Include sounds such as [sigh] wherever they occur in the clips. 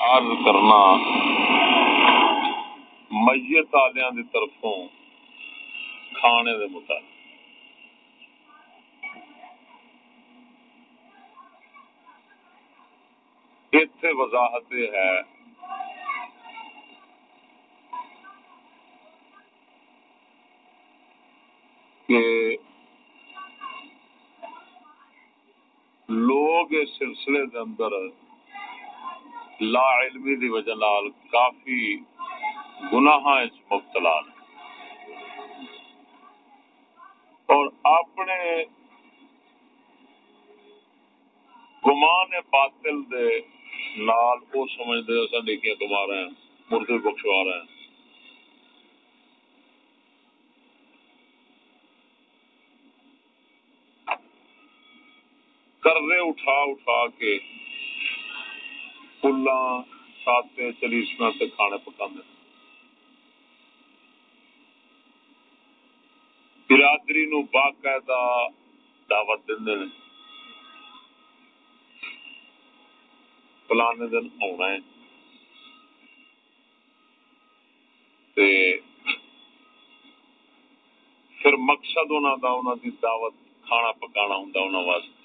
عرض کرنا، میت آلیاں دی طرفوں کھانے دے متعلق۔ اتنے وضاحت ہے، کہ لوگ اس سلسلے دے اندر لا علمی دی وجہ نال کافی گناہ مبتلا اور اپنے گمان باطل دے نال وہ سمجھتے اصا نیکیاں کما رہے ہیں، مردے بخشوا رہے ہیں۔ قرضے اٹھا اٹھا کے پلا ساتے چلیسنا سے کھانے پکا برادری نو باقاعدہ دعوت دے فلانے دن آنا ہے۔ تے پھر مقصد انہوں کا انہوں کی دعوت کھانا پکانا ہوں انہوں واسطے۔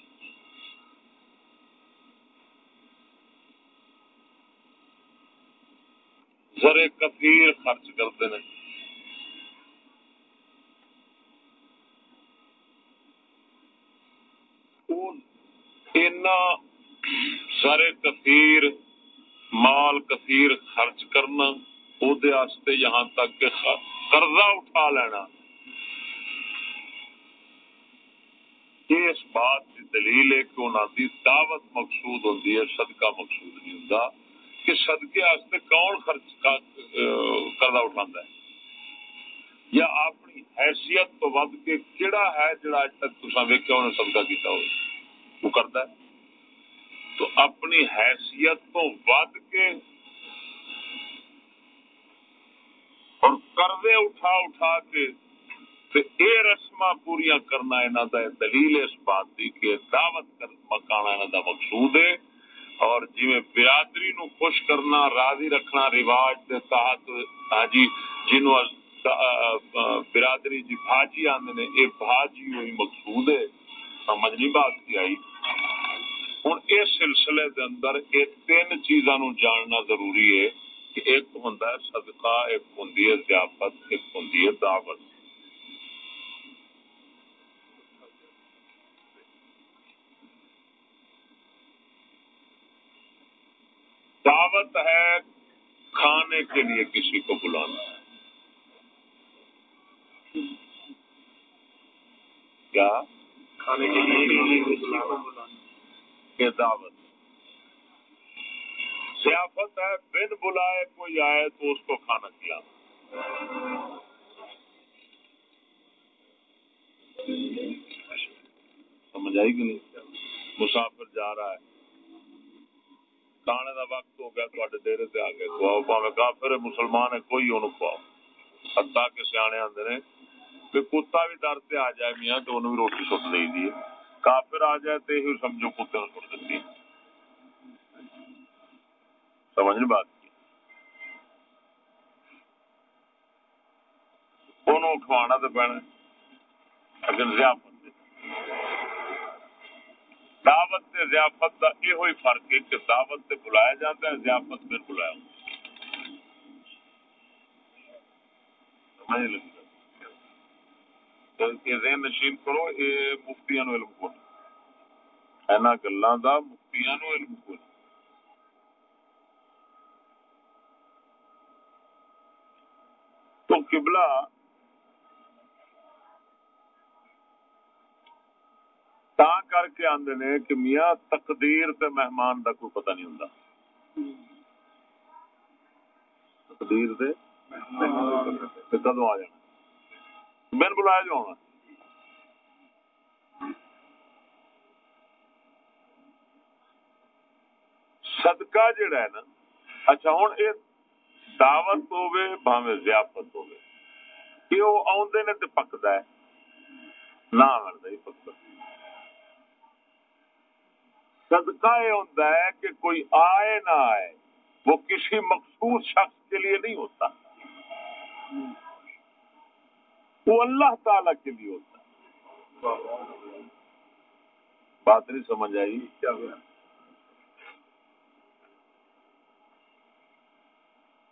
زرے کثیر خرچ کرتے ہیں۔ سارے کثیر، مال کثیر خرچ کرنا واسطے یہاں تک کہ قرضہ اٹھا لینا۔ یہ اس بات کی دلیل ہے کہ انہوں کی دعوت مقصود ہوتی ہے، صدقہ مقصود نہیں ہوں کہ صدقے واسطے کون خرچ قرضہ اٹھا ہے؟ یا اپنی حیثیت تو ود کے کہڑا ہے جڑا اج تک تصا ویکیا انہیں صدقہ کیتا ہو وہ کرتا ہے۔ تو اپنی حیثیت تو ود کے اور قرضے اٹھا اٹھا کے اے رسم پوریا کرنا انہوں کا دلیل اس بات کی کہ دعوت مکانا انہوں کا مقصود ہے۔ اور جی برادری نو خوش کرنا، راضی رکھنا رواج کے تحت ہاں جی جنو برادری جی بھاجی آدھے نے یہ بھاجی ہوئی مقصود ہے، سمجھ نہیں بات کی آئی؟ ہوں اس سلسلے دے اندر یہ تین چیزاں نو جاننا ضروری ہے کہ ایک ہوں صدقہ، ایک ہوں ضیافت، ایک ہوں دعوت۔ دعوت ہے کھانے کے لیے کسی کو بلانا۔ کیا؟ کھانے کے لیے دعوت۔ سیافت ہے، بن بلائے کوئی آئے تو اس کو کھانا کھلانا سمجھ آئی کہ نہیں؟ مسافر جا رہا ہے۔ کھانے کا وقت ہو گیا تھوڑے ڈیری سے آ گئے۔ کھواؤ پاوے کافر ہے مسلمان ہے، کوئی انہوں کھواؤ حتا کے سیانے آدھے نے کہ کتا بھی ڈر سے آ جائے میاں تو انہوں بھی روٹی سٹ دے دی کافر آ جائے تو یہ سمجھو کتے نے سٹ دیتی سمجھ نہیں بات کی؟ انہوں کھوانا تو پینا اگر ضیافت دعوت سے ضیافت کا یہ فرق ہے کہ دعوت سے بلایا جاتا ہے، ضیافت میں بلایا ذہن نشین کرو، یہ مفتیاں علم کو اینا مفتیاں علم کو تو قبلہ تا کر کے آدھے نے کہ میاں تقدیر تے مہمان دا کوئی پتہ نہیں ہوں تقدیر دے کدو آ جانا؟ بن بلایا جو ہونا صدقہ جڑا ہے نا اچھا ہوں یہ دعوت ہوے بھاوے ضیافت ہوے کہ وہ آدھے نے تو پکتا ہے۔ نہ آن ہی پکتا صدقہ یہ ہوتا ہے کہ کوئی آئے نہ آئے، وہ کسی مخصوص شخص کے لیے نہیں ہوتا۔ وہ اللہ تعالی کے لیے ہوتا بات نہیں سمجھ آئی۔ کیا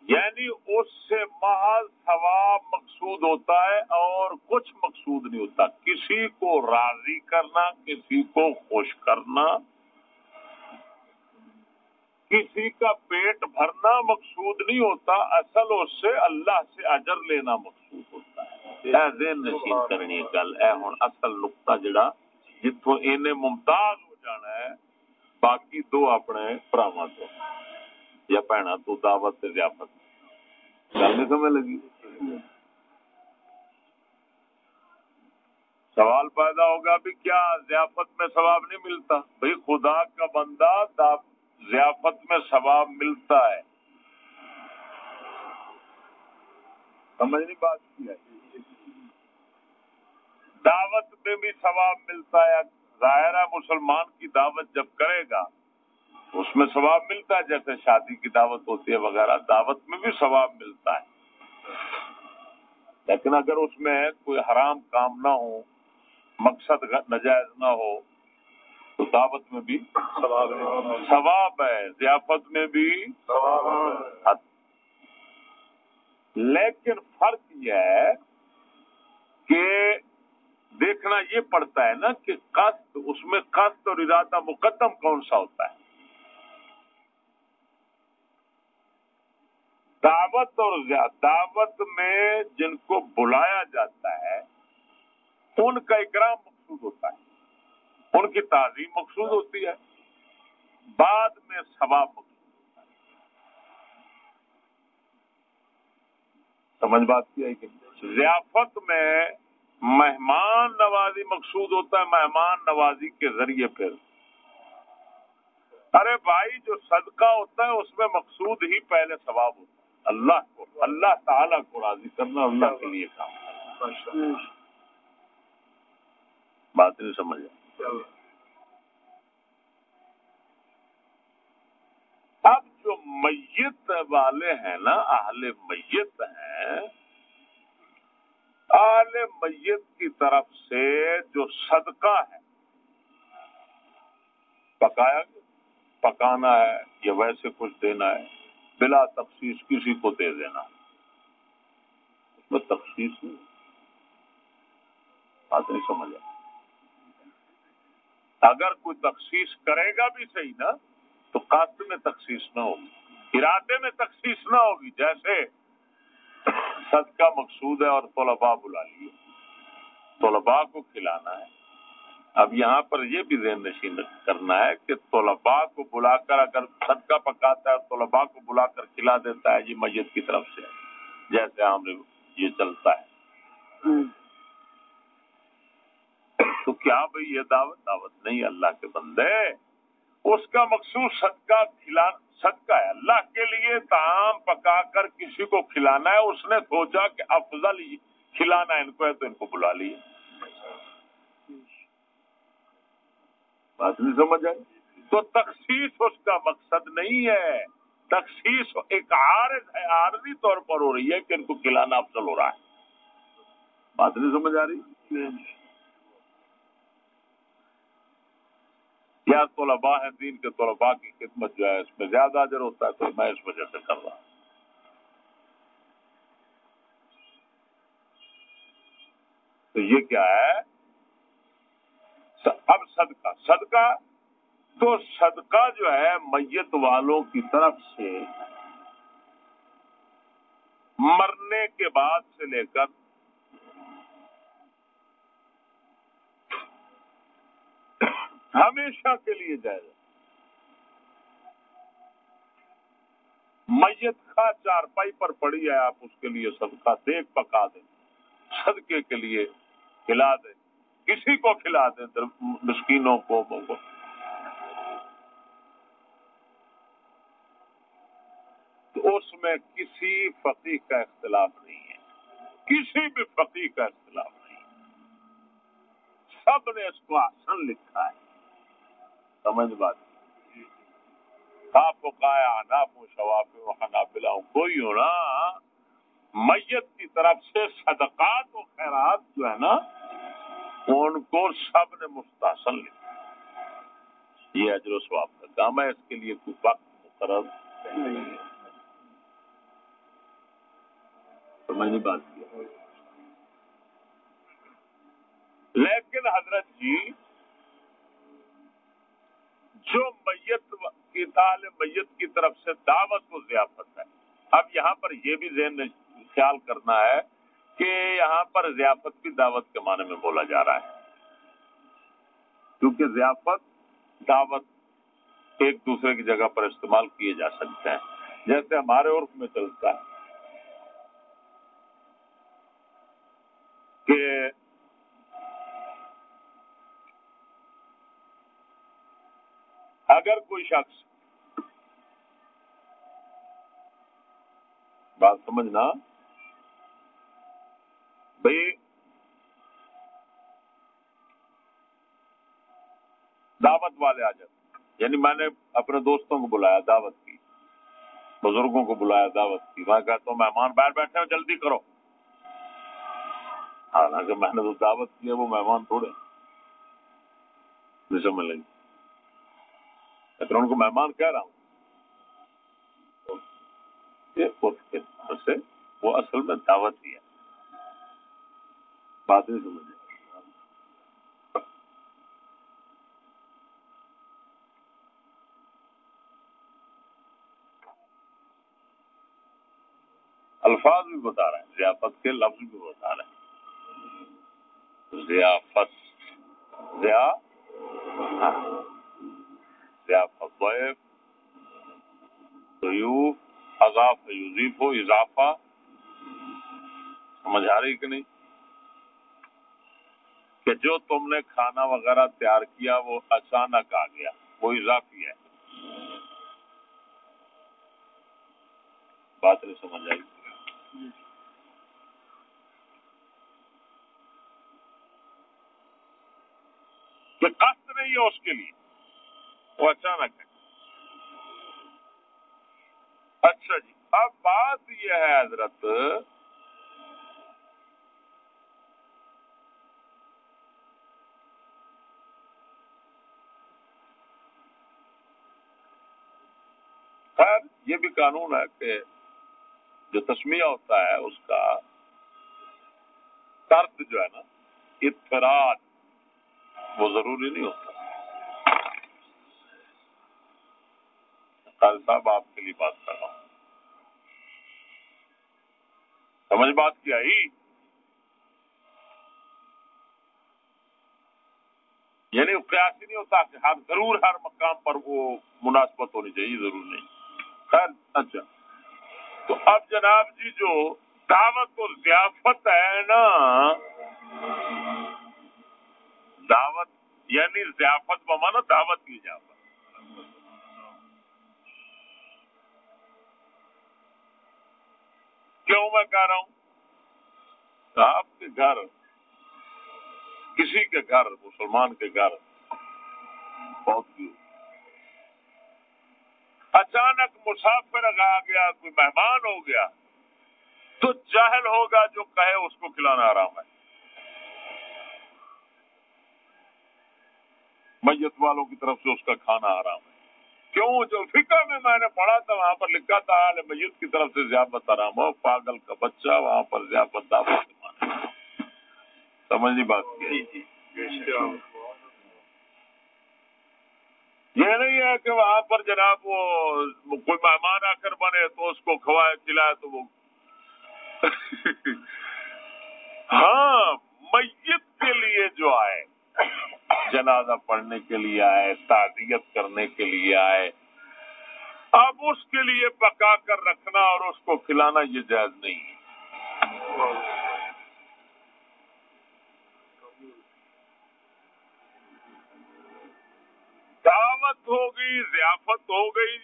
یعنی اس سے محض ثواب مقصود ہوتا ہے اور کچھ مقصود نہیں ہوتا۔ کسی کو راضی کرنا، کسی کو خوش کرنا کسی کا پیٹ بھرنا مقصود نہیں ہوتا، اصل اس سے اللہ سے اجر لینا مقصود ہوتا ہے۔ اے ذہن نشین کرنی گل، اے ہوں اصل نقطہ جڑا جتوں ان ممتاز ہو جانا ہے، باقی دو اپنے پراواں تو، یا بھنا تو دعوت سے ضیافت۔ گل نہیں سمجھ لگی؟ سوال پیدا ہوگا بھی کیا ضیافت میں ثواب نہیں ملتا؟ بھائی خدا کا بندہ ضیافت میں ثواب ملتا ہے۔ سمجھ نہیں بات کی ہے۔ دعوت میں بھی ثواب ملتا ہے۔ ظاہر ہے مسلمان کی دعوت جب کرے گا، اس میں ثواب ملتا ہے۔ جیسے شادی کی دعوت ہوتی ہے وغیرہ، دعوت میں بھی ثواب ملتا ہے۔ لیکن اگر اس میں کوئی حرام کام نہ ہو، مقصد نجائز نہ ہو تو دعوت میں بھی ثواب ہے۔ ضیافت میں بھی لیکن فرق یہ ہے کہ دیکھنا یہ پڑتا ہے نا کہ قصد اس میں قصد اور ارادہ مقدم کون سا ہوتا ہے؟ دعوت اور دعوت میں جن کو بلایا جاتا ہے ان کا اکرام مقصود ہوتا ہے۔ ان کی تعظیم مقصود ہوتی ہے بعد میں ثواب مقصود سمجھ بات کیا ہے کہ ضیافت میں مہمان نوازی مقصود ہوتا ہے مہمان نوازی کے ذریعے پھر۔ ارے بھائی جو صدقہ ہوتا ہے اس میں مقصود ہی پہلے ثواب ہوتا ہے۔ اللہ کو اللہ تعالی کو راضی کرنا اللہ کے لیے کام بات نہیں سمجھ اب جو میت والے ہیں نا، اہل میت ہیں، اہل میت کی طرف سے جو صدقہ ہے، پکایا پکانا ہے یا ویسے کچھ دینا ہے، بلا تخصیص کسی کو دے دینا اس میں تخصیص نہیں بات نہیں سمجھا اگر کوئی تخصیص کرے گا بھی صحیح نا، تو کاشت میں تخصیص نہ ہوگی، ارادے میں تخصیص نہ ہوگی، جیسے سد کا مقصود ہے اور طلباء بلا لیے۔ طلباء کو کھلانا ہے۔ اب یہاں پر یہ بھی ذہن نشین کرنا ہے کہ طلباء کو بلا کر اگر صدقہ پکاتا ہے طلباء کو بلا کر کھلا دیتا ہے، یہ مسجد کی طرف سے جیسے ہم یہ چلتا ہے۔ تو کیا بھائی یہ دعوت؟ دعوت نہیں، اللہ کے بندے۔ اس کا مقصود صدقہ کھلا، صدقہ ہے۔ اللہ کے لیے تعام پکا کر کسی کو کھلانا ہے۔ اس نے سوچا کہ افضل کھلانا ان کو ہے تو ان کو بلا لیے۔ بات نہیں سمجھ آئی؟ تو تخصیص اس کا مقصد نہیں ہے۔ تخصیص ایک عارض ہے، عارضی طور پر ہو رہی ہے کہ ان کو کھلانا افضل ہو رہا ہے۔ بات نہیں سمجھ آ رہی؟ کیا طلباء ہیں، دین کے طلباء کی خدمت جو ہے اس میں زیادہ اجر ہوتا ہے، تو میں اس وجہ سے کر رہا ہوں۔ تو یہ کیا ہے؟ اب صدقہ صدقہ تو صدقہ جو ہے میت والوں کی طرف سے مرنے کے بعد سے لے کر ہمیشہ کے لیے جائے میت کا چار پائی پر پڑی ہے، آپ اس کے لیے صدقہ دیکھ پکا دیں، صدقے کے لیے کھلا دیں، کسی کو کھلا دیں مسکینوں کو تو اس میں کسی فقی کا اختلاف نہیں ہے۔ کسی بھی فقی کا اختلاف نہیں۔ ہے سب نے اس کو آسن لکھا ہے۔ سمجھ بات۔ آپ اناف ہوں شواف ہوں حنابلہ ہوں کوئی ہو نا، میت کی طرف سے صدقات و خیرات جو ہے نا، ان کو سب نے مستحسن لیا۔ یہ اجر و سواب کا کام ہے، اس کے لیے کوئی وقت مقرر نہیں ہے۔ میں نے بات کیا لیکن حضرت جی جو میت کی تال میت کی طرف سے دعوت و ضیافت ہے۔ اب یہاں پر یہ بھی ذہن خیال کرنا ہے کہ یہاں پر ضیافت بھی دعوت کے معنی میں بولا جا رہا ہے۔ کیونکہ ضیافت، دعوت ایک دوسرے کی جگہ پر استعمال کیے جا سکتے ہیں۔ جیسے ہمارے عرف میں چلتا ہے کہ اگر کوئی شخص بات سمجھنا بھائی، دعوت والے آ جاتے یعنی میں نے اپنے دوستوں کو بلایا دعوت کی، بزرگوں کو بلایا دعوت کی۔ میں کہتا ہوں، مہمان باہر بیٹھے ہو جلدی کرو۔ حالانکہ میں نے تو دعوت کی ہے، وہ مہمان تھوڑے سمجھ لگی لیکن ان کو مہمان کہہ رہا ہوں سے وہ اصل میں دعوت ہی ہے بات نہیں سمجھ الفاظ بھی بتا رہے ہیں، ضیافت کے لفظ بھی بتا رہے ہیں۔ ضیافت، ضیا ضیافت اضاف یوزیف ہو، اضافہ۔ سمجھ آ رہی کہ نہیں؟ کہ جو تم نے کھانا وغیرہ تیار کیا، وہ اچانک آ گیا، وہ اضافی ہے۔ بات نہیں سمجھ آئی۔ کہ کشت نہیں ہے اس کے لیے۔ وہ اچانک ہے۔ اچھا جی اب بات یہ ہے حضرت، خیر، یہ بھی قانون ہے کہ جو تسمیہ ہوتا ہے، اس کا ترک جو ہے نا اطفراد وہ ضروری نہیں ہوتا۔ صاحب، آپ کے لیے بات کر رہا ہوں۔ سمجھ بات کیا یعنی ہی یعنی قیاس نہیں ہوتا کہ ہر ضرور ہر مقام پر وہ مناسبت ہونی چاہیے ضرور نہیں۔ خیر اچھا۔ تو اب جناب جی جو دعوت اور ضیافت ہے نا، دعوت یعنی ضیافت بمانا دعوت کی جافت کیوں میں کہہ رہا ہوں۔ آپ کے گھر، کسی کے گھر، مسلمان کے گھر، بہت اچانک مسافر آ گیا، کوئی مہمان ہو گیا، تو جاہل ہوگا جو کہے اس کو کھلانا آرام ہے۔ میت والوں کی طرف سے اس کا کھانا آرام ہے۔ کیوں؟ جو فکر میں میں نے پڑھا تھا وہاں پر لکھا تھا میت کی طرف سے ضیافت آرام ہو پاگل کا بچہ وہاں پر ضیافت دعوت سمجھ بات جی، جی۔ یہ نہیں ہے کہ وہاں پر جناب وہ کوئی مہمان آ کر بنے تو اس کو کھوائے کھلائے تو وہ۔ [laughs] ہاں میت کے لیے جو آئے۔ جنازہ پڑھنے کے لیے آئے، تعزیت کرنے کے لیے آئے۔ اب اس کے لیے پکا کر رکھنا اور اس کو کھلانا یہ جائز نہیں ہے۔ دعوت ہو گئی ضیافت ہو گئی۔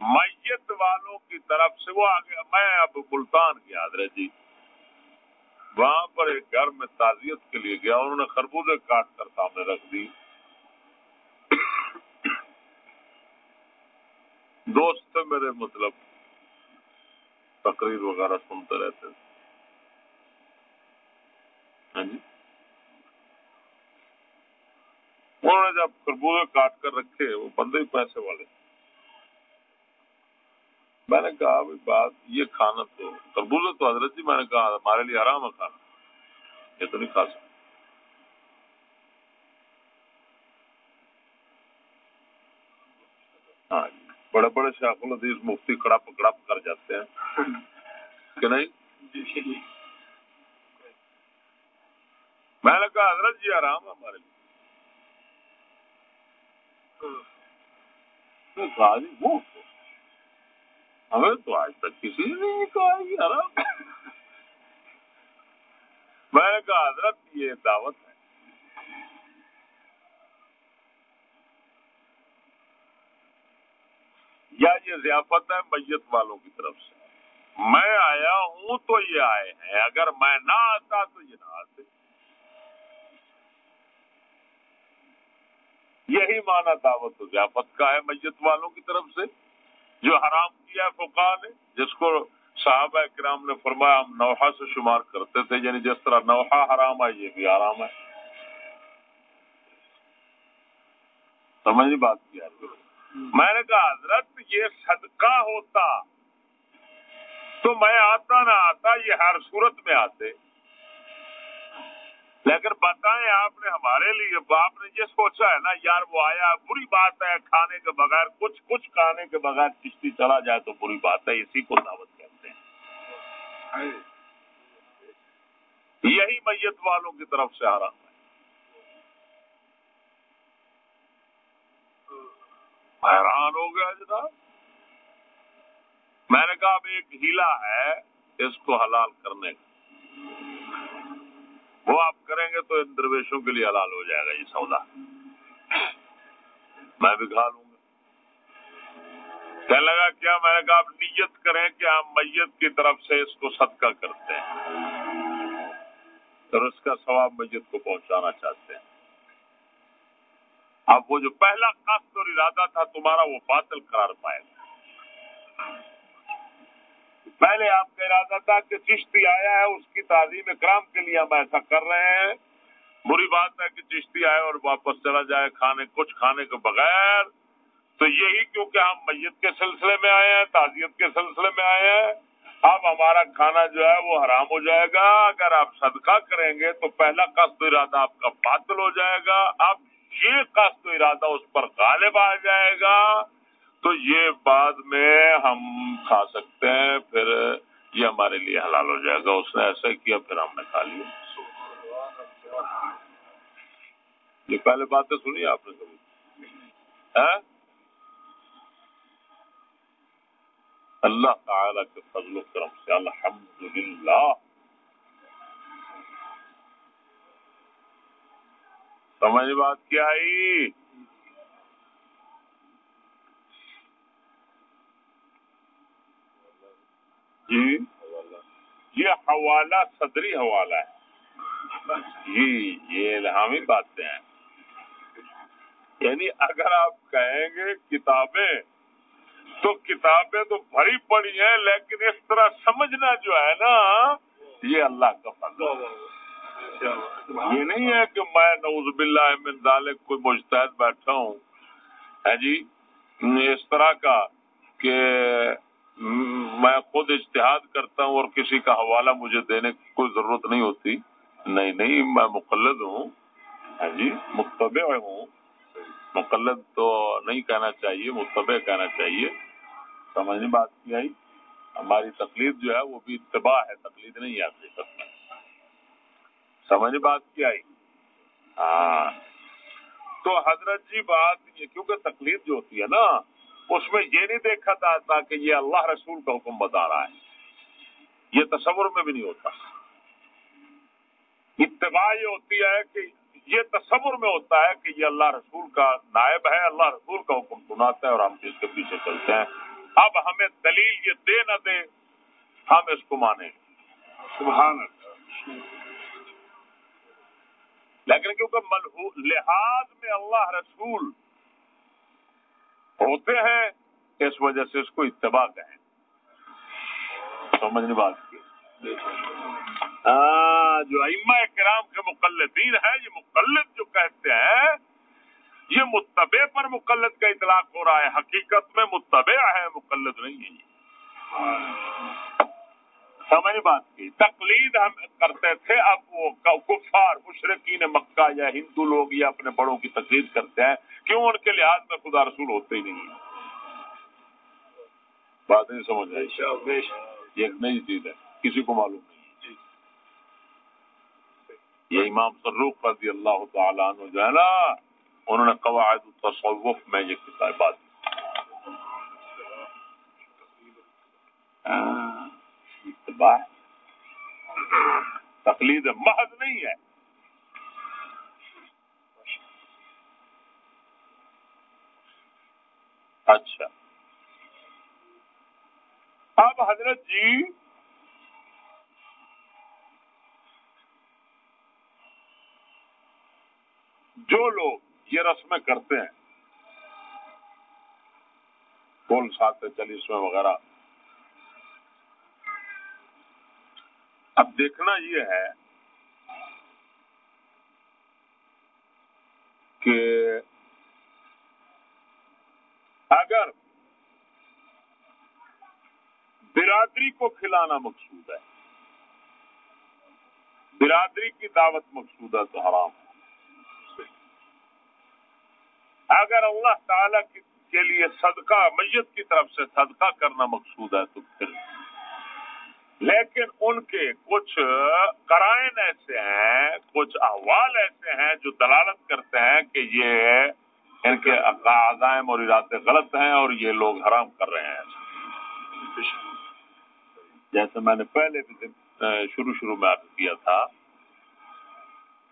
میت والوں کی طرف سے وہ آ گیا میں اب ملتان گیا حضرت جی۔ وہاں پر ایک گھر میں تعزیت کے لیے گیا، انہوں نے خربوزے کاٹ کر سامنے رکھ دی۔ دوست تھے میرے مطلب تقریر وغیرہ سنتے رہتے۔ تھے ہاں جی۔ انہوں نے جب خربوزے کاٹ کر رکھے، وہ بندے ہی پیسے والے۔ میں نے کہا بات یہ کھانا تو تربوز تو حضرت جی میں نے کہا ہمارے لیے حرام ہے کھانا۔ یہ تو نہیں کھا سکتا ہاں جی، بڑے بڑے شیخ الحدیث مفتی کڑپ کڑپ کر جاتے ہیں۔ کہ نہیں؟ میں نے کہا حضرت جی آرام ہے ہمارے لیے۔ جی وہ ہمیں تو آج تک کسی نے نہیں کہا یہ میں نے کہا حضرت یہ دعوت ہے یا یہ ضیافت ہے میت والوں کی طرف سے میں آیا ہوں تو یہ آئے ہیں اگر میں نہ آتا تو یہ نہ آتے یہی مانا دعوت و ضیافت کا ہے میت والوں کی طرف سے جو حرام کیا ہے نے، جس کو صحابہ کرام نے فرمایا ہم نوحا سے شمار کرتے تھے یعنی جس طرح نوحا حرام ہے، یہ بھی آرام ہے۔ سمجھ بات کیا میں نے کہا، حضرت، یہ صدقہ ہوتا تو میں آتا نہ آتا، یہ ہر صورت میں آتے۔ لیکن بتائیں آپ نے ہمارے لیے آپ نے یہ سوچا ہے نا، یار وہ آیا، بری بات ہے، کھانے کے بغیر کچھ کچھ کھانے کے بغیر کشتی چلا جائے تو بری بات ہے، اسی کو دعوت کہتے ہیں۔ یہی میت والوں کی طرف سے آ رہا ہے۔ حیران ہو گیا جناب میں نے کہا، اب ایک ہیلا ہے اس کو حلال کرنے کا۔ وہ آپ کریں گے تو ان درویشوں کے لیے حلال ہو جائے گا یہ سودا۔ میں بھی کھا لوں گا۔ کہنے لگا کیا؟ میں نے کہا آپ نیت کریں کہ ہم میت کی طرف سے اس کو صدقہ کرتے ہیں اور اس کا ثواب میت کو پہنچانا چاہتے ہیں۔ اب وہ جو پہلا قصد اور ارادہ تھا تمہارا وہ باطل قرار پائے گا۔ پہلے آپ کا ارادہ تھا کہ چشتی آیا ہے، اس کی تعظیم کرام کے لیے ہم ایسا کر رہے ہیں۔ بری بات ہے کہ چشتی آئے اور واپس چلا جائے کھانے، کچھ کھانے کے بغیر۔ تو یہی کیونکہ ہم میت کے سلسلے میں آئے ہیں، تعزیت کے سلسلے میں آئے ہیں۔ اب ہمارا کھانا جو ہے وہ حرام ہو جائے گا۔ اگر آپ صدقہ کریں گے تو پہلا قصد ارادہ آپ کا باطل ہو جائے گا۔ اب یہ قصد ارادہ اس پر غالب آ جائے گا۔ تو یہ بعد میں ہم کھا سکتے ہیں، پھر یہ ہمارے لیے حلال ہو جائے گا، اس نے ایسا کیا، پھر ہم نے کھا لیا۔ یہ پہلے باتیں سنی آپ نے کبھی؟ اللہ تعالی کے فضل و کرم سے الحمد للہ سمجھ بات کیا آئی؟ جی یہ حوالہ صدری حوالہ ہے۔ جی یہ الہامی باتیں ہیں۔ یعنی اگر آپ کہیں گے کتابیں، تو کتابیں تو بھری پڑی ہیں، لیکن اس طرح سمجھنا جو ہے نا، یہ اللہ کا فضل یہ نہیں ہے کہ میں نوز باللہ من ذالک کوئی مجتہد بیٹھا ہوں۔ ہے جی اس طرح کا کہ میں خود اشتہاد کرتا ہوں اور کسی کا حوالہ مجھے دینے کی کوئی ضرورت نہیں ہوتی۔ نہیں نہیں، میں مقلد ہوں۔ ہاں جی متبع ہوں۔ مقلد تو نہیں کہنا چاہیے، متبع کہنا چاہیے۔ سمجھنے بات کی آئی؟ ہماری تقلید جو ہے وہ بھی اتباع ہے، تقلید نہیں ہے حقیقت میں۔ سمجھ بات کی آئی؟ ہاں۔ تو حضرت جی بات یہ، کیونکہ تقلید جو ہوتی ہے نا اس میں یہ نہیں دیکھا تھا کہ یہ اللہ رسول کا حکم بتا رہا ہے۔ یہ تصور میں بھی نہیں ہوتا۔ اتباع یہ ہوتی ہے کہ یہ تصور میں ہوتا ہے کہ یہ اللہ رسول کا نائب ہے، اللہ رسول کا حکم سناتا ہے اور ہم اس کے پیچھے چلتے ہیں۔ اب ہمیں دلیل یہ دے نہ دے، ہم اس کو مانیں۔ سبحان لیکن کیونکہ لحاظ میں اللہ رسول ہوتے ہیں، اس وجہ سے اس کو اتباع کہیں۔ سمجھنے بات کی۔ جو اما کرام کے مقلدین ہیں، یہ مقلد جو کہتے ہیں، یہ متبع پر مقلد کا اطلاق ہو رہا ہے۔ حقیقت میں متبع ہے مقلد نہیں ہے یہ سمجھ بات کی۔ تقلید ہم کرتے تھے اب وہ کفار مشرقین مکہ یا ہندو لوگ یا اپنے بڑوں کی تقلید کرتے ہیں کیوں ان کے لحاظ میں خدا رسول ہوتے ہی نہیں بات نہیں سمجھ آئی۔ یہ ایک نئی چیز ہے کسی کو معلوم نہیں۔ یہ امام سروخ رضی اللہ تعالیٰ عنہ جو ہے نا انہوں نے قواعد التصوف میں یہ کتاب بات تقلید محض نہیں ہے۔ اچھا۔ اب حضرت جی۔ جو لوگ یہ رسمیں کرتے ہیں کول سات چالیسویں وغیرہ۔ اب دیکھنا یہ ہے کہ اگر برادری کو کھلانا مقصود ہے، برادری کی دعوت مقصود ہے تو حرام اگر اللہ تعالی کے لیے صدقہ، میت کی طرف سے صدقہ کرنا مقصود ہے تو پھر لیکن ان کے کچھ قرائن ایسے ہیں، کچھ احوال ایسے ہیں جو دلالت کرتے ہیں کہ یہ ان کے عزائم اور ارادے غلط ہیں اور یہ لوگ حرام کر رہے ہیں۔ جیسے میں نے پہلے بھی شروع شروع میں کیا تھا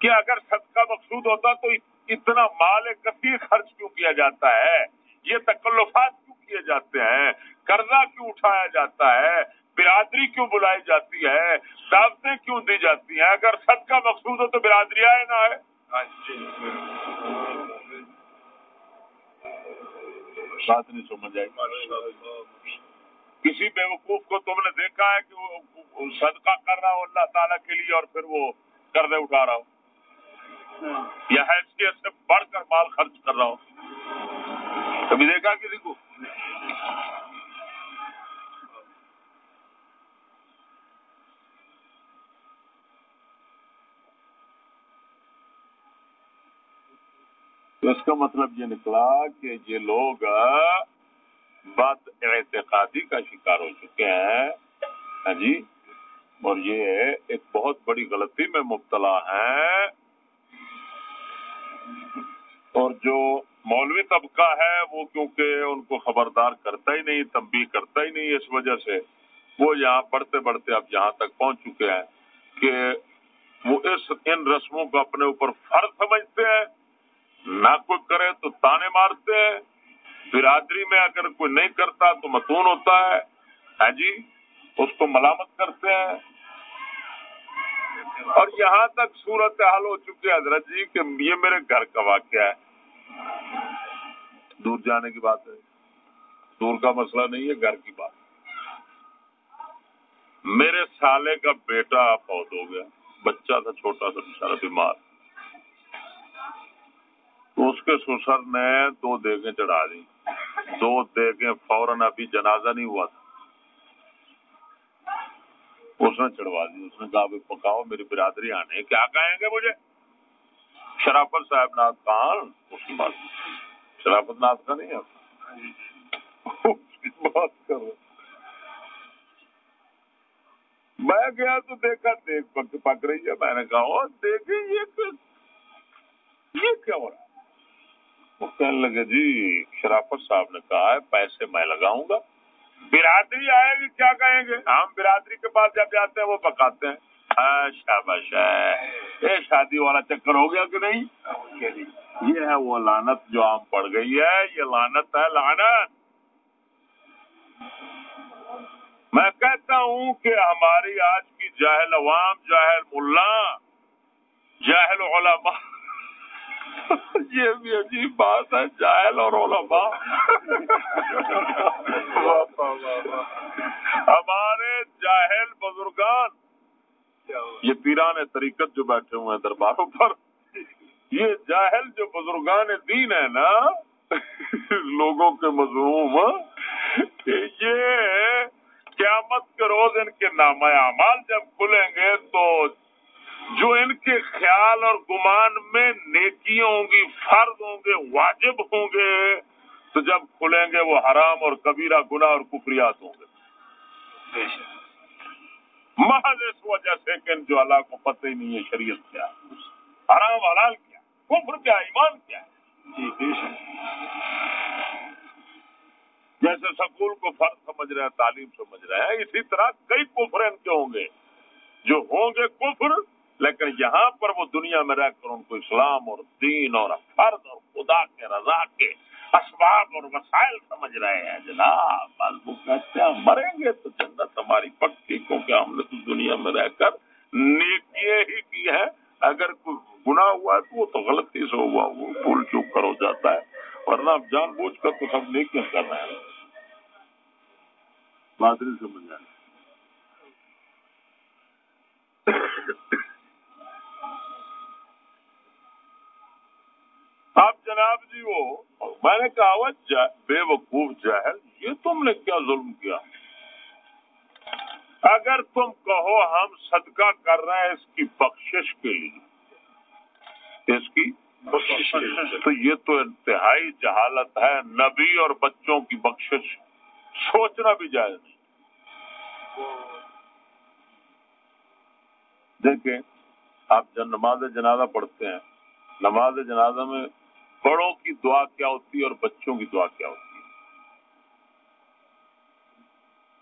کہ اگر صدقہ مقصود ہوتا تو اتنا مال کثیر خرچ کیوں کیا جاتا ہے؟ یہ تکلفات کیوں کیے جاتے ہیں؟ قرضہ کیوں اٹھایا جاتا ہے؟ برادری کیوں بلائی جاتی ہے؟ دعوتیں کیوں دی جاتی ہیں؟ اگر سب کا مقصود ہو تو برادری آئے نہ آئے۔ بات نہیں سمجھ آئی۔ کسی بیوقوف کو تم نے دیکھا ہے کہ وہ صدقہ کر رہا ہو اللہ تعالیٰ کے لیے اور پھر وہ قرضے اٹھا رہا ہو؟ یا حیثیت سے بڑھ کر مال خرچ کر رہا ہوں کبھی دیکھا کسی کو؟ تو اس کا مطلب یہ نکلا کہ یہ لوگ بد اعتقادی کا شکار ہو چکے ہیں۔ ہاں جی؟ اور یہ ایک بہت بڑی غلطی میں مبتلا ہیں۔ اور جو مولوی طبقہ ہے وہ کیونکہ ان کو خبردار کرتا ہی نہیں، تنبیہ کرتا ہی نہیں اس وجہ سے، وہ یہاں بڑھتے بڑھتے اب یہاں تک پہنچ چکے ہیں کہ وہ اس ان رسموں کو اپنے اوپر فرض سمجھتے ہیں۔ نہ کوئی کرے تو تانے مارتے ہیں۔ برادری میں اگر کوئی نہیں کرتا تو متون ہوتا ہے۔ ہاں جی؟ اس کو ملامت کرتے ہیں۔ اور یہاں تک صورت حال ہو چکی ہے حضرت جی کہ یہ میرے گھر کا واقعہ ہے۔ دور جانے کی بات ہے۔ دور کا مسئلہ نہیں ہے، گھر کی بات۔ میرے سالے کا بیٹا بہت ہو گیا۔ بچہ تھا، چھوٹا سا، بچارا بیمار۔ تو اس کے سسر نے دو دیگیں چڑھا دی دو دیگیں فوراً ابھی جنازہ نہیں ہوا تھا۔ اس نے چڑھوا دی۔ اس نے کہا پکاؤ، میری برادری آنے۔ کیا کہیں گے مجھے؟ شرافت صاحب ناتھ خان اس کی بات۔ شرافت ناتھ کا نہیں بات کر میں گیا تو دیکھا دیکھ پک پک رہی ہے۔ میں نے کہا دیکھیں یہ کیا ہو رہا ہے؟ وہ کہنے لگے جی شرافت صاحب نے کہا ہے، پیسے میں لگاؤں گا۔ برادری آئے گی، کیا کہیں گے؟ ہم برادری کے پاس جب جاتے ہیں، وہ پکاتے ہیں۔ ہاں، شاباش یہ شادی والا چکر ہو گیا کہ نہیں؟ یہ ہے وہ لانت جو عام پڑ گئی ہے، یہ لانت ہے لانت میں کہتا ہوں کہ ہماری آج کی جاہل عوام، جاہل ملا، جاہل علماء یہ بھی عجیب بات ہے، جاہل اور علماء۔ ہمارے جاہل بزرگان۔ یہ پیران طریقت جو بیٹھے ہوئے ہیں درباروں پر، یہ جاہل جو بزرگان دین ہے نا، لوگوں کے مظلوم۔ یہ قیامت کے روز ان کے نام اعمال جب کھلیں گے تو جو ان کے خیال اور گمان میں نیکیاں ہوں گی فرض ہوں گے واجب ہوں گے تو جب کھلیں گے وہ حرام اور کبیرہ گنا اور کفریات ہوں گے۔ محض اس وجہ سے کہ ان جو اللہ کو پتہ ہی نہیں ہے شریعت کیا حرام حلال کیا کفر کیا ایمان کیا ہے؟ جی جیسے سکول کو فرض سمجھ رہے ہیں تعلیم سمجھ رہے ہیں اسی طرح کئی کفر ان کے ہوں گے۔ جو ہوں گے کفر لیکن یہاں پر وہ دنیا میں رہ کر ان کو اسلام اور دین اور فرض اور خدا کے رضا کے اسباب اور وسائل سمجھ رہے ہیں، جناب وہ کہتے ہیں مریں گے تو جنت ہماری پکی، کیونکہ ہم نے تو دنیا میں رہ کر نیکی ہی کی ہے اگر کوئی گنا ہوا ہے تو وہ تو غلطی سے ہوا، وہ پھول چوک کر ہو جاتا ہے۔ ورنہ آپ جان بوجھ کر تو سب نیکیاں کر رہے ہیں۔ بات نہیں سمجھ آئے اب جناب جی وہ میں نے کہا بے وقوف جہل یہ تم نے کیا ظلم کیا؟ اگر تم کہو ہم صدقہ کر رہے ہیں اس کی بخشش کے لیے اس کی تو یہ تو انتہائی جہالت ہے نبی اور بچوں کی بخشش۔ سوچنا بھی جائز نہیں۔ دیکھیں آپ جب نماز جنازہ پڑھتے ہیں۔ نماز جنازہ میں بڑوں کی دعا کیا ہوتی ہے اور بچوں کی دعا کیا ہوتی ہے؟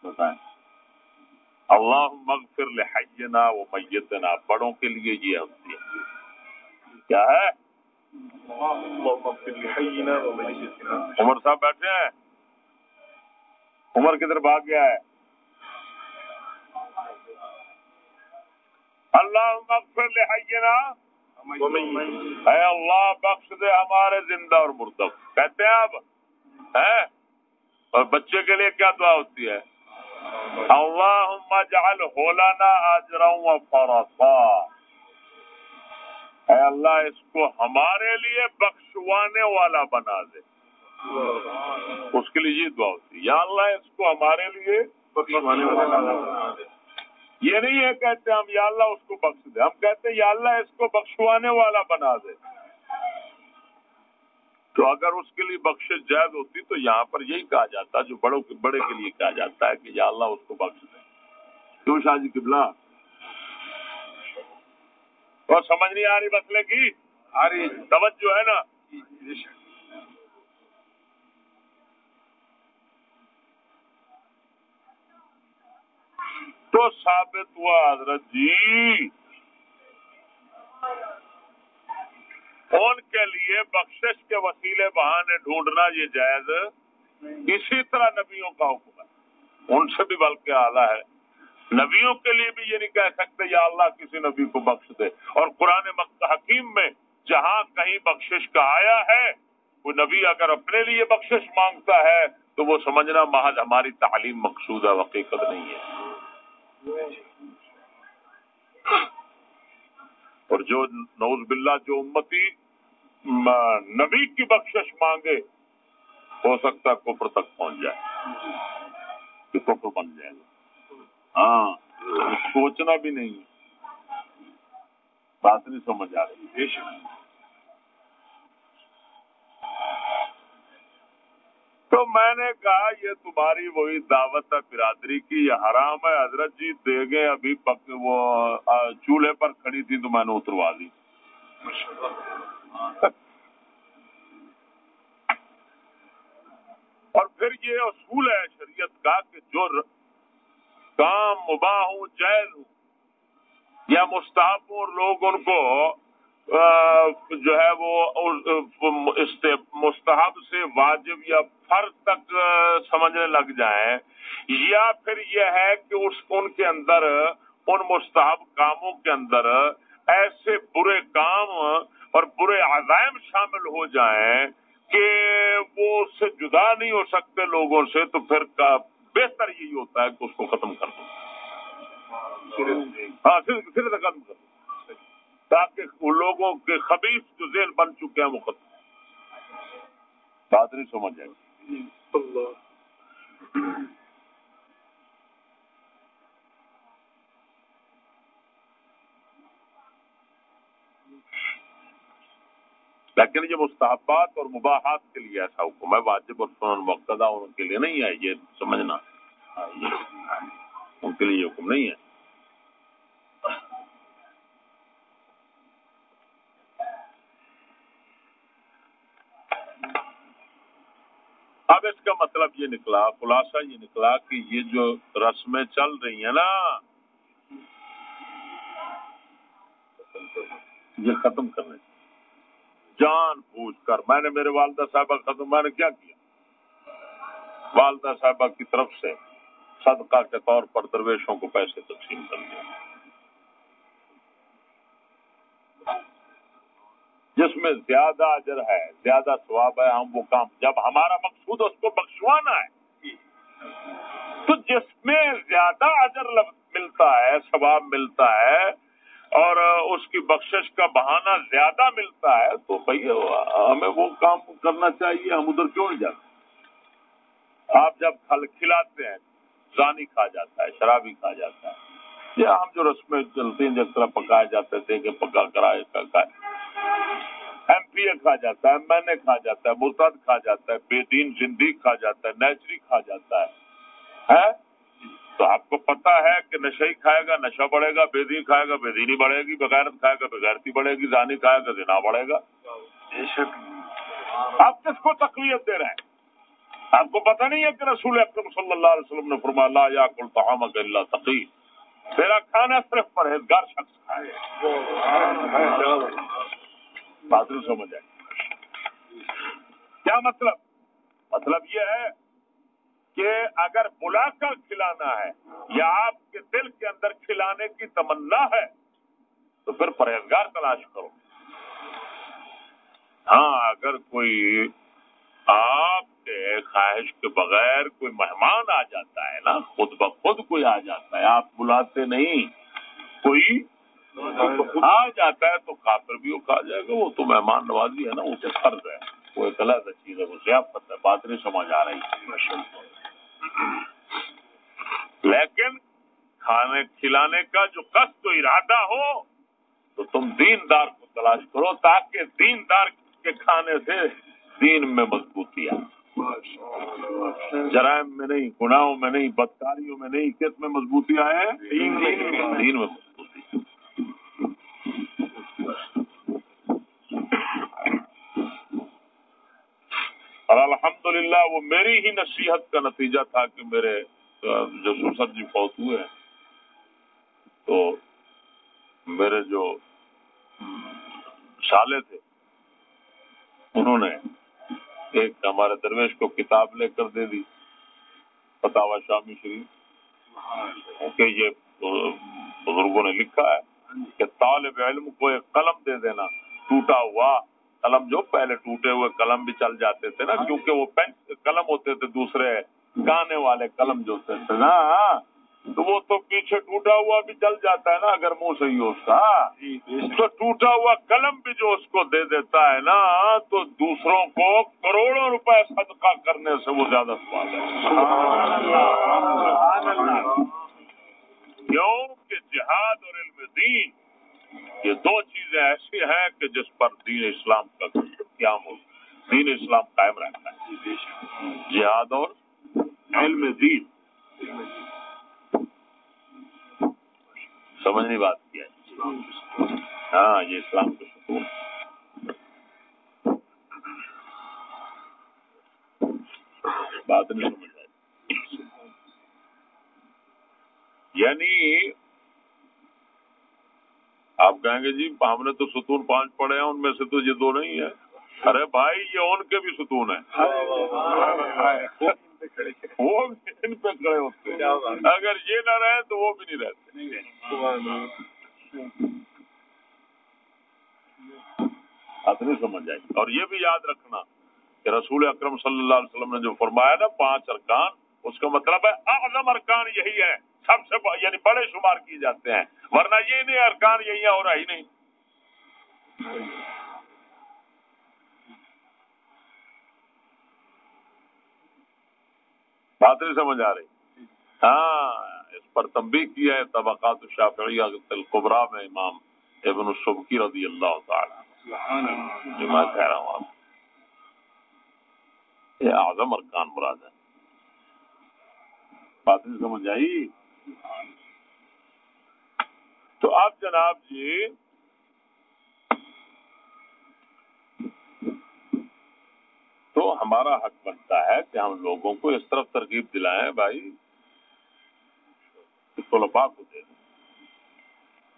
بتائیں۔ اللہ مغفر لحینا و میتنا بڑوں کے لیے یہ ہوتی ہے۔ کیا ہے؟ عمر صاحب بیٹھے ہیں؟ عمر کدھر بھاگ گیا ہے؟ اللہ مغفر لحینا اے اللہ بخش دے ہمارے زندہ اور مردب کہتے ہیں آپ اور بچے کے لیے کیا دعا ہوتی ہے؟ اللہ جعل ہولانا اجرا و فرسا۔ اے اللہ، اس کو ہمارے لیے بخشوانے والا بنا دے۔ اس کے لیے یہ دعا ہوتی ہے۔ یا اللہ، اس کو ہمارے لیے بخشوانے والا بنا دے۔ یہ نہیں ہے کہتے ہم یا اللہ اس کو بخش دے ہم کہتے یا اللہ اس کو بخشوانے والا بنا دے۔ تو اگر اس کے لیے بخش جائز ہوتی تو یہاں پر یہی کہا جاتا جو بڑوں کے بڑے کے لیے کہا جاتا ہے کہ یا اللہ اس کو بخش دے۔ کیوں شاہ جی قبلہ؟ اور سمجھ نہیں آ رہی مسئلے کی؟ آ رہی توجہ ہے نا؟ تو ثابت ہوا، حضرت جی۔ ان کے لیے بخشش کے وسیلے بہانے ڈھونڈنا یہ جائز اسی طرح نبیوں کا حکم ہے۔ ان سے بھی بلکہ آلہ ہے۔ نبیوں کے لیے بھی یہ نہیں کہہ سکتے، یا اللہ کسی نبی کو بخش دے۔ اور قرآن حکیم میں جہاں کہیں بخشش کا آیا ہے، وہ نبی اگر اپنے لیے بخشش مانگتا ہے، تو وہ سمجھنا محض ہماری تعلیم مقصود ہے، حقیقت نہیں ہے۔ اور جو نوز باللہ جو امتی نبی کی بخشش مانگے، ہو سکتا ہے کفر تک پہنچ جائے۔ کہ کفر بن جائے۔ گا ہاں سوچنا بھی نہیں بات نہیں سمجھ آ رہی۔ تو میں نے کہا، یہ تمہاری وہی دعوت ہے، برادری کی، یہ حرام ہے۔ حضرت جی دے گئے ابھی پک، وہ چولہے پر کھڑی تھی تو میں نے اتروا دی۔ اور پھر یہ اصول ہے شریعت کا کہ جو کام مباح ہوں جائز ہوں، یا مستحب اور لوگ ان کو جو ہے وہ مستحب سے واجب یا فرض تک سمجھنے لگ جائیں یا پھر یہ ہے کہ اس ان کے اندر ان مستحب کاموں کے اندر ایسے برے کام اور برے عزائم شامل ہو جائیں کہ وہ اس سے جدا نہیں ہو سکتے لوگوں سے تو پھر بہتر یہی ہوتا ہے کہ اس کو ختم کر دو۔ ہاں صرف ختم کر دو۔ تاکہ وہ لوگوں کے خبیص جو ذیل بن چکے ہیں وہ ختم بات نہیں سمجھ جائے لیکن یہ مستحبات اور مباحات کے لیے ایسا حکم ہے، واجب اور سنن مقتدا ان کے لیے نہیں ہے، یہ سمجھنا ان کے لیے یہ حکم نہیں ہے۔ اس کا مطلب یہ نکلا، خلاصہ یہ نکلا کہ یہ جو رسمیں چل رہی ہیں نا، یہ ختم کرنے جان بوجھ کر، میں نے میرے والدہ صاحبہ ختم میں نے کیا کیا؟ والدہ صاحبہ کی طرف سے صدقہ کے طور پر درویشوں کو پیسے تقسیم کر دیا جس میں زیادہ اجر ہے، زیادہ ثواب ہے، ہم وہ کام، جب ہمارا مقصود اس کو بخشوانا ہے۔ تو جس میں زیادہ اجر ملتا ہے، ثواب ملتا ہے، اور اس کی بخشش کا بہانہ زیادہ ملتا ہے، تو بھائی، ہمیں وہ کام کرنا چاہیے، ہم ادھر کیوں نہیں جاتے؟ آپ جب پھل کھلاتے ہیں، زانی کھا جاتا ہے، شرابی کھا جاتا ہے یہ ہم جو رسمیں چلتے ہیں، جس طرح پکائے جاتے تھے کہ پکا کرائے اے کھا جاتا ہے این اے کھا جاتا ہے مرتد کھا جاتا ہے بے دین زندگی کھا جاتا ہے نیچری کھا جاتا ہے۔ تو آپ کو پتا ہے کہ نشہ ہی کھائے گا نشہ بڑھے گا بے دین کھائے گا بے دینی بڑھے گی بغیرت کھائے گا بغیرتی بڑھے گی زانی کھائے گا زنا بڑھے گا۔ آپ کس کو تقویت دے رہے ہیں؟ آپ کو پتا نہیں ہے کہ رسول اکرم صلی اللہ علیہ وسلم نے فرمایا یا کل تحام اللہ تقی۔ تیرا کھانا صرف پرہیزگار شخص کھائے۔ بات سمجھ آئے کیا مطلب؟ مطلب یہ ہے کہ اگر بلا کر کھلانا ہے یا آپ کے دل کے اندر کھلانے کی تمنا ہے، تو پھر پرہیزگار تلاش کرو۔ ہاں اگر کوئی آپ کے خواہش کے بغیر کوئی مہمان آ جاتا ہے نا، خود بخود کوئی آ جاتا ہے، آپ بلاتے نہیں، کوئی آ جاتا ہے تو کافر بھی وہ کھا جائے گا، وہ تو مہمان نوازی ہے نا اسے فرض ہے۔ وہ ایک الگ چیز ہے، وہ ضیافت ہے بات نہیں سمجھ آ رہی لیکن کھانے کھلانے کا جو قصد و ارادہ ہو، تو تم دین دار کو تلاش کرو تاکہ دین دار کے کھانے سے دین میں مضبوطی آئے۔ جرائم میں نہیں، گناہوں میں نہیں، بدکاریوں میں نہیں، کس میں مضبوطی آئے؟ دین میں۔ اور الحمدللہ وہ میری ہی نصیحت کا نتیجہ تھا کہ میرے جو سر جی فوت ہوئے تو میرے جو سالے تھے، انہوں نے ایک ہمارے درویش کو کتاب لے کر دے دی فتح شامی شریف۔ کہ یہ بزرگوں نے لکھا ہے کہ طالب علم کو ایک قلم دے دینا ٹوٹا ہوا۔ قلم جو پہلے ٹوٹے ہوئے قلم بھی چل جاتے تھے نا کیونکہ وہ قلم ہوتے تھے دوسرے گانے والے قلم جو ہوتے تھے نا۔ تو وہ تو پیچھے ٹوٹا ہوا بھی چل جاتا ہے نا اگر منہ صحیح ہو اس کا۔ تو ٹوٹا ہوا قلم بھی جو اس کو دے دیتا ہے نا تو دوسروں کو کروڑوں روپے صدقہ کرنے سے وہ زیادہ سوال ہے۔ کیوں کہ جہاد اور علم دین۔ یہ دو چیزیں ایسی ہیں کہ جس پر دین اسلام کا قیام ہو۔ دین اسلام قائم رہتا ہے۔ جہاد اور علم دین۔ سمجھنے بات کیا ہے۔ ہاں یہ اسلام کا سکون بات نہیں سمجھ آئی۔ یعنی آپ کہیں گے جی ہم نے تو ستون پانچ پڑے ہیں ان میں سے تو یہ دو نہیں ہے ارے بھائی یہ ان کے بھی ستون ہیں وہ ان پہ کھڑے ہوتے اگر یہ نہ رہے تو وہ بھی نہیں رہتے یاد رکھنا کہ رسول اکرم صلی اللہ علیہ وسلم نے جو فرمایا نا پانچ ارکان اس کا مطلب ہے اعظم ارکان یہی ہے سب سے یعنی بڑے شمار کیے جاتے ہیں۔ ورنہ یہ نہیں ارکان یہی ہے اور ہی نہیں۔ بات نہیں سمجھ آ رہی۔ ہاں اس پر تمبی کیا ہے طبقات الشافعیہ القبرا میں امام ابن الصبکی رضی اللہ تعالی جو میں کہہ رہا ہوں آپ۔ یہ اعظم ارکان مراد ہے۔ بات نہیں سمجھ آئی؟ تو آپ جناب جی تو ہمارا حق بنتا ہے کہ ہم لوگوں کو اس طرف ترغیب دلائیں، بھائی طلباء کو دے دیں۔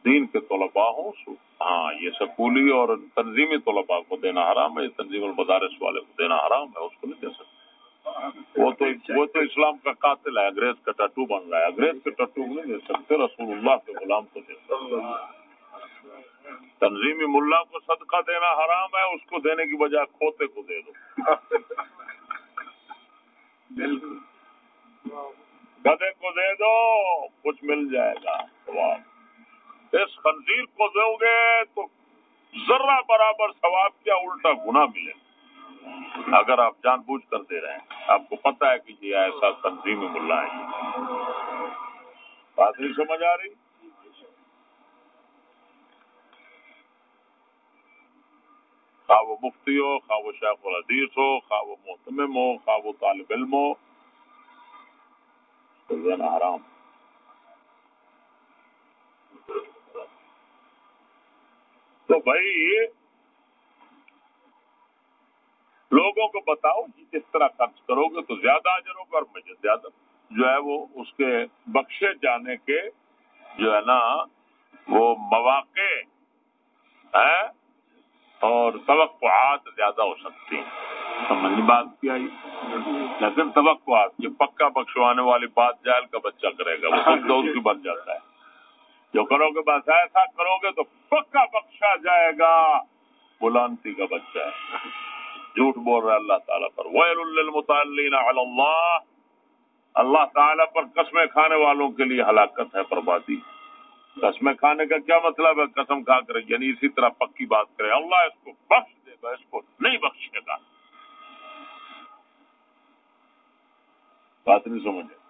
دین کے طلباء ہوں ہاں یہ سکولی اور تنظیمی طلباء کو دینا حرام ہے تنظیم المدارس والے کو دینا حرام ہے، اس کو نہیں دے سکتے۔ وہ تو وہ تو اسلام کا قاتل ہے انگریز کا ٹٹو بن رہا ہے انگریز کے ٹٹو نہیں دے سکتے رسول اللہ کے غلام کو دے سکتے تنظیمی ملا کو صدقہ دینا حرام ہے اس کو دینے کی بجائے کھوتے کو دے دو گدے کو دے دو کچھ مل جائے گا اس خنزیر کو دو گے تو ذرہ برابر ثواب کیا الٹا گنا ملے گا اگر آپ جان بوجھ کر دے رہے ہیں، آپ کو پتا ہے کہ یہ ایسا تنظیمی ملا ہے۔ بات نہیں سمجھ آ رہی؟ خواہ وہ مفتی ہو، خواہ وہ شیخ الحدیث ہو، خواہ وہ محتمم ہو، خواہ وہ طالب علم ہو حرام۔ تو بھائی لوگوں کو بتاؤ کہ کس طرح خرچ کرو گے تو زیادہ اجر ہوگا اور مجھے زیادہ جو ہے وہ اس کے بخشے جانے کے جو ہے نا وہ مواقع ہے اور توقعات زیادہ ہو سکتی ہیں۔ سمجھ بات کیا لیکن توقعات، یہ پکا بخشوانے والی بات جائل کا بچہ کرے گا، وہ خود دوست کی بن جاتا ہے۔ جو کرو گے بس ایسا کرو گے تو پکا بخشا جائے گا۔ بلانتی کا بچہ ہے۔ جھوٹ بول رہا ہے اللہ تعالیٰ پر۔ ویل اللہ۔ اللہ تعالیٰ پر قسمیں کھانے والوں کے لیے ہلاکت ہے، بربادی۔ قسمیں کھانے کا کیا مطلب ہے؟ قسم کھا کر یعنی اسی طرح پکی بات کرے۔ اللہ اس کو بخش دے گا، اس کو نہیں بخشے گا۔ بات نہیں سمجھے؟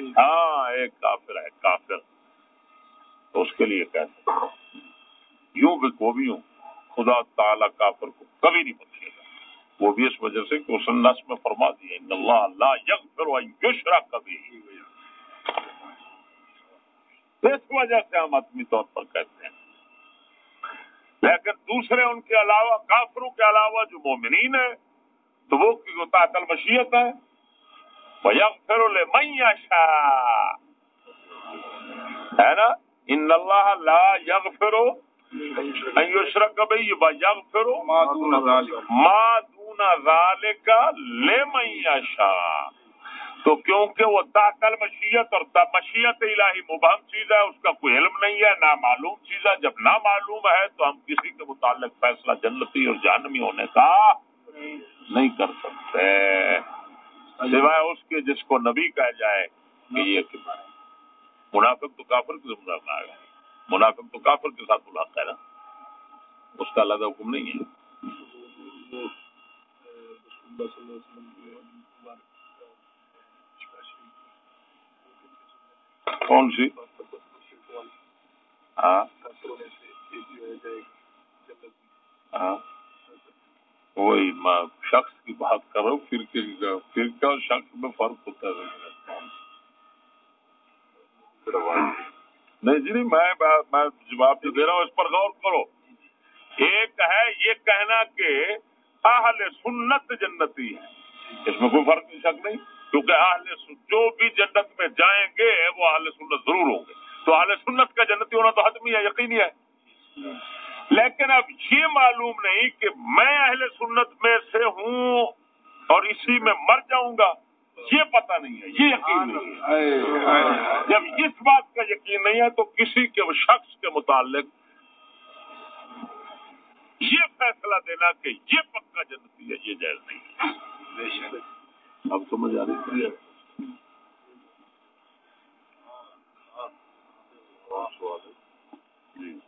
ہاں ایک کافر ہے، کافر۔ تو اس کے لیے کہتے یوں بھی کو بھی ہوں۔ خدا تعالی کافر کو کبھی نہیں بخشے گا۔ وہ بھی اس وجہ سے کہ اس نس میں فرما دیا اللہ اللہ یگ پھر کبھی اس وجہ سے ہم عدمی طور پر کہتے ہیں۔ لیکن دوسرے ان کے علاوہ کافروں کے علاوہ جو مومنین ہے تو وہ تعطل مشیت ہے وہ یگ پھر میں ہے نا؟ ان اللہ لا یغفر ان یشرک به یغفر ما دون ذلك ما دون ذلك لمن یشاء تو کیونکہ وہ تاکل مشیت اور مشیت الہی مبہم چیز ہے، اس کا کوئی علم نہیں ہے نہ معلوم چیز ہے۔ جب نہ معلوم ہے تو ہم کسی کے متعلق فیصلہ جنتی اور جانمی ہونے کا نہیں کر سکتے۔ سوائے اس کے جس کو نبی کہہ جائے کہ یہ منافق تو کافر کے ملاقہ منافق تو کافر کے ساتھ ملاقہ ہے نا۔ اس کا علیحدہ حکم نہیں ہے۔ کون سی ہاں ہاں وہی شخص کی بات کرو فرقے فرقہ اور شخص میں فرق ہوتا ہے نہیں جی نہیں میں جواب جو دے رہا ہوں اس پر غور کرو ایک ہے یہ کہنا کہ اہل سنت جنتی ہے اس میں کوئی فرق نہیں شک نہیں کیونکہ اہل جو بھی جنت میں جائیں گے وہ اہل سنت ضرور ہوں گے تو اہل سنت کا جنتی ہونا تو حتمی ہے یقینی ہے لیکن اب یہ معلوم نہیں کہ میں اہل سنت میں سے ہوں اور اسی میں مر جاؤں گا یہ پتہ نہیں ہے یہ یقین نہیں ہے جب اس بات کا یقین نہیں ہے تو کسی کے شخص کے متعلق یہ فیصلہ دینا کہ یہ پکا جنتی ہے یہ جائز نہیں اب سمجھ آ رہی ہے۔ جی۔